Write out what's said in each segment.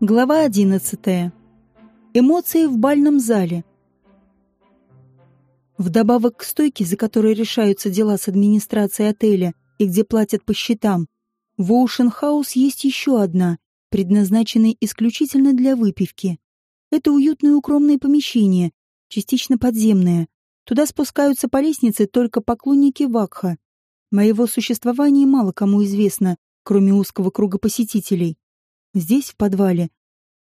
Глава 11. Эмоции в бальном зале. Вдобавок к стойке, за которой решаются дела с администрацией отеля и где платят по счетам, в Оушен Хаус есть еще одна, предназначенная исключительно для выпивки. Это уютное укромное помещение, частично подземное. Туда спускаются по лестнице только поклонники Вакха. Моего существования мало кому известно, кроме узкого круга посетителей. Здесь, в подвале,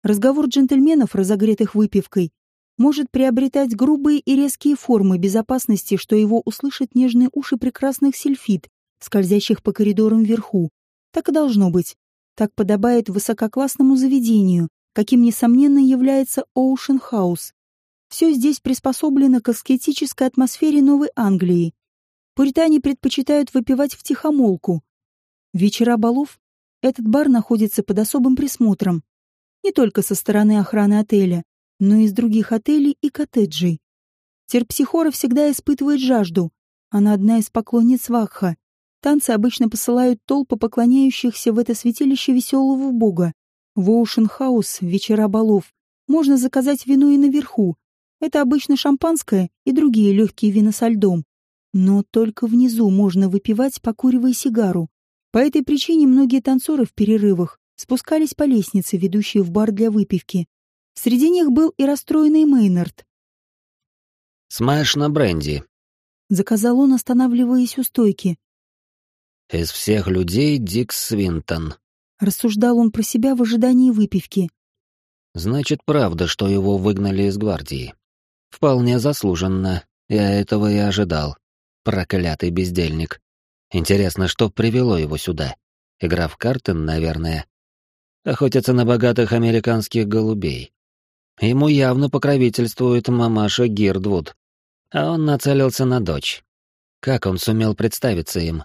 разговор джентльменов, разогретых выпивкой, может приобретать грубые и резкие формы безопасности, что его услышат нежные уши прекрасных сельфит, скользящих по коридорам вверху. Так и должно быть. Так подобает высококлассному заведению, каким, несомненно, является Оушен Хаус. Все здесь приспособлено к аскетической атмосфере Новой Англии. Пуритане предпочитают выпивать втихомолку. Вечера балов этот бар находится под особым присмотром. Не только со стороны охраны отеля, но и из других отелей и коттеджей. Терпсихора всегда испытывает жажду. Она одна из поклонниц Вакха. Танцы обычно посылают толпы поклоняющихся в это святилище веселого бога. В Оушен-хаус вечера балов можно заказать вино и наверху. Это обычно шампанское и другие легкие вина со льдом. Но только внизу можно выпивать, покуривая сигару. По этой причине многие танцоры в перерывах спускались по лестнице, ведущей в бар для выпивки. Среди них был и расстроенный Мейнард. «Смэш на бренди», — заказал он, останавливаясь у стойки. «Из всех людей Дик Свинтон», — рассуждал он про себя в ожидании выпивки. «Значит, правда, что его выгнали из гвардии. Вполне заслуженно. Я этого и ожидал. Проклятый бездельник. Интересно, что привело его сюда? Игра в карты, наверное. Охотятся на богатых американских голубей. Ему явно покровительствует мамаша Гирдвуд. А он нацелился на дочь. Как он сумел представиться им?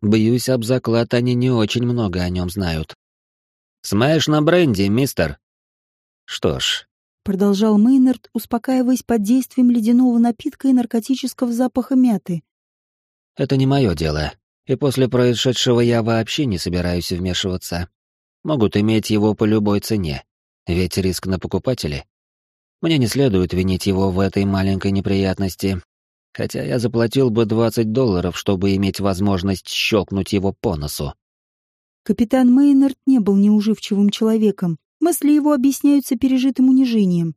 Боюсь, об заклад они не очень много о нем знают. «Смэш на бренди, мистер!» «Что ж...» — продолжал Мейнард, успокаиваясь под действием ледяного напитка и наркотического запаха мяты. Это не мое дело, и после происшедшего я вообще не собираюсь вмешиваться. Могут иметь его по любой цене, ведь риск на покупателе. Мне не следует винить его в этой маленькой неприятности, хотя я заплатил бы 20 долларов, чтобы иметь возможность щелкнуть его по носу. Капитан Мейнард не был неуживчивым человеком. Мысли его объясняются пережитым унижением.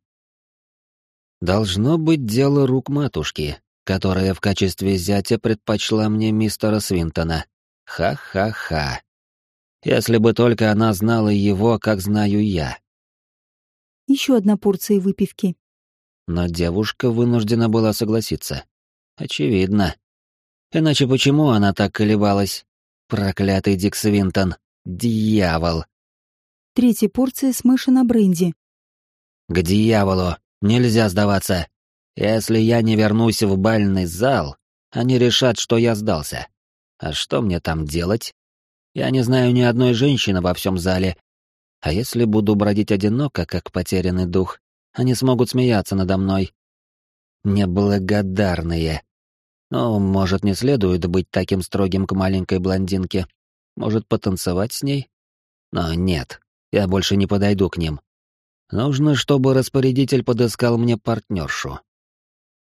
«Должно быть дело рук матушки», которая в качестве зятя предпочла мне мистера Свинтона. Ха-ха-ха. Если бы только она знала его, как знаю я. Еще одна порция выпивки. Но девушка вынуждена была согласиться. Очевидно. Иначе почему она так колебалась? Проклятый Дик Свинтон. Дьявол. Третья порция с мыши на бренди. К дьяволу. Нельзя сдаваться. Если я не вернусь в бальный зал, они решат, что я сдался. А что мне там делать? Я не знаю ни одной женщины во всем зале. А если буду бродить одиноко, как потерянный дух, они смогут смеяться надо мной. Неблагодарные. Ну, может, не следует быть таким строгим к маленькой блондинке. Может, потанцевать с ней? Но нет, я больше не подойду к ним. Нужно, чтобы распорядитель подыскал мне партнершу.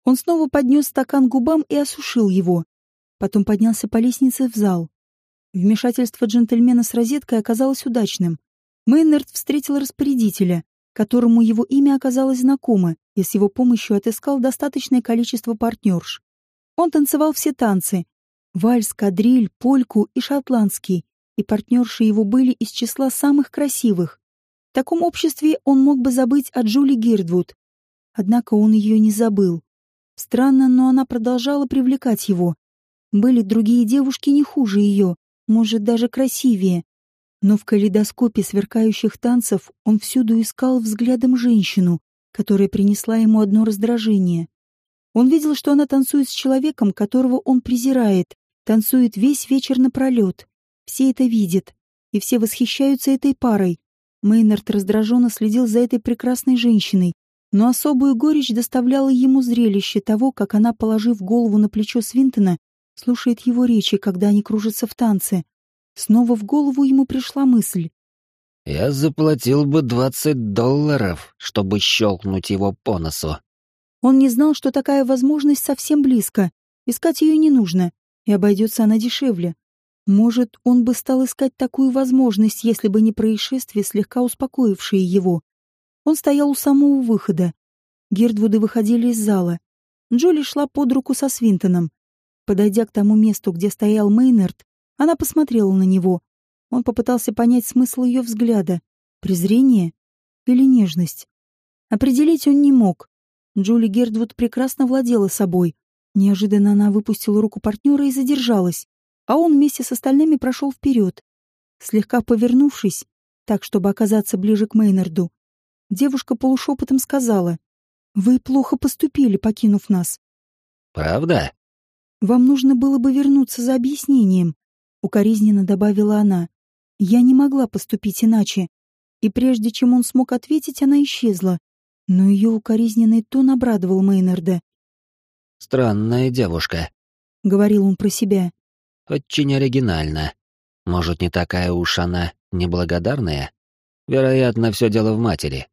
Он снова поднес стакан к губам и осушил его. Потом поднялся по лестнице в зал. Вмешательство джентльмена с розеткой оказалось удачным. Мейнард встретил распорядителя, которому его имя оказалось знакомо, и с его помощью отыскал достаточное количество партнерш. Он танцевал все танцы — вальс, кадриль, польку и шотландский, и партнерши его были из числа самых красивых. В таком обществе он мог бы забыть о Джули Гирдвуд. Однако он ее не забыл. Странно, но она продолжала привлекать его. Были другие девушки не хуже ее, может, даже красивее. Но в калейдоскопе сверкающих танцев он всюду искал взглядом женщину, которая принесла ему одно раздражение. Он видел, что она танцует с человеком, которого он презирает, танцует весь вечер напролет. Все это видят, и все восхищаются этой парой. Мейнард раздраженно следил за этой прекрасной женщиной, но особую горечь доставляло ему зрелище того, как она, положив голову на плечо Свинтона, слушает его речи, когда они кружатся в танце. Снова в голову ему пришла мысль. Я заплатил бы двадцать долларов, чтобы щелкнуть его по носу. Он не знал, что такая возможность совсем близко. Искать ее не нужно, и обойдется она дешевле. Может, он бы стал искать такую возможность, если бы не происшествие, слегка успокоившее его. Он стоял у самого выхода. Гердвуды выходили из зала. Джоли шла под руку со Свинтоном. Подойдя к тому месту, где стоял Мейнард, она посмотрела на него. Он попытался понять смысл ее взгляда. Презрение или нежность? Определить он не мог. Джули Гердвуд прекрасно владела собой. Неожиданно она выпустила руку партнера и задержалась, а он вместе с остальными прошел вперед. Слегка повернувшись, так, чтобы оказаться ближе к Мейнарду, девушка полушепотом сказала, «Вы плохо поступили, покинув нас». «Правда?» «Вам нужно было бы вернуться за объяснением», — укоризненно добавила она. «Я не могла поступить иначе». И прежде чем он смог ответить, она исчезла. Но ее укоризненный тон обрадовал Мейнарда. «Странная девушка», — говорил он про себя. «Очень оригинально. Может, не такая уж она неблагодарная? Вероятно, все дело в матери.